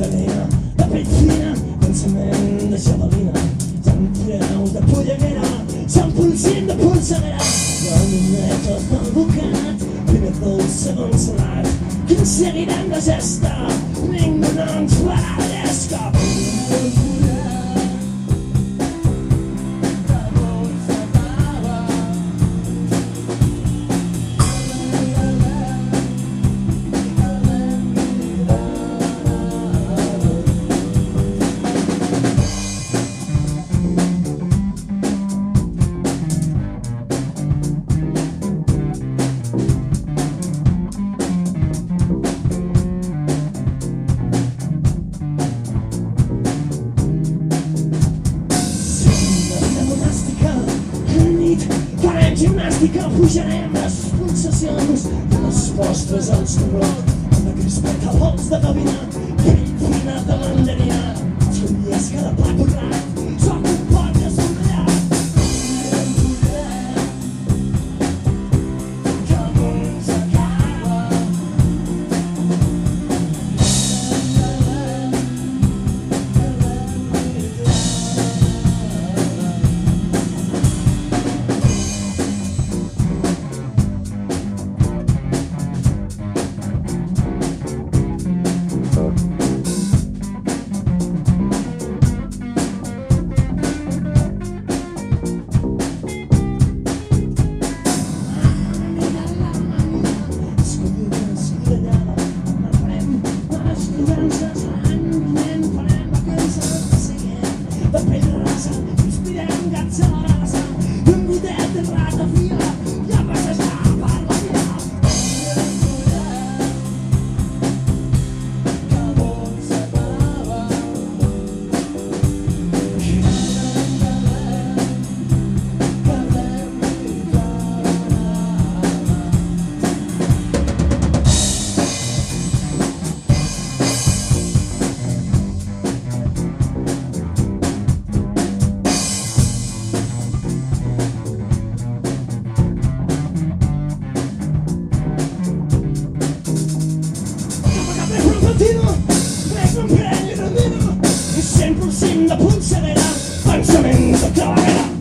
Magdalena, de Petxina, pensament de Xabalina, Sant Creu de Polleguera, Sant Polsim de Polseguera, de lunetes del bocat, primer dolç, segon salat, quins seguiran de gesta, i que pujarem les pulsacions de les vostres als colors amb aquests pentapols de caminant lider Hvad som perler og minder Hvis sandbrugsinden der pulserer dig Fremsom en, der